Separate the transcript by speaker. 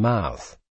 Speaker 1: mouth.